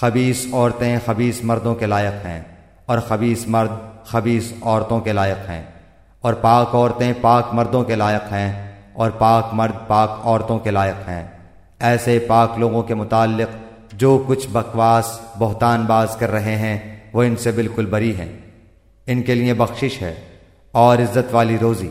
خبیص عورتیں خبیص مردوں کے لائق ہیں اور خبیص مرد خبیص عورتوں کے لائق ہیں اور پاک عورتیں پاک مردوں کے لائق ہیں اور پاک مرد پاک عورتوں کے لائق ہیں۔ ایسے پاک لوگوں کے متعلق جو کچھ بکواس، بہتان باز کر رہے ہیں، وہ ان سے بالکل بری ہیں۔ ان کے لیے بخشش ہے اور عزت والی روزی۔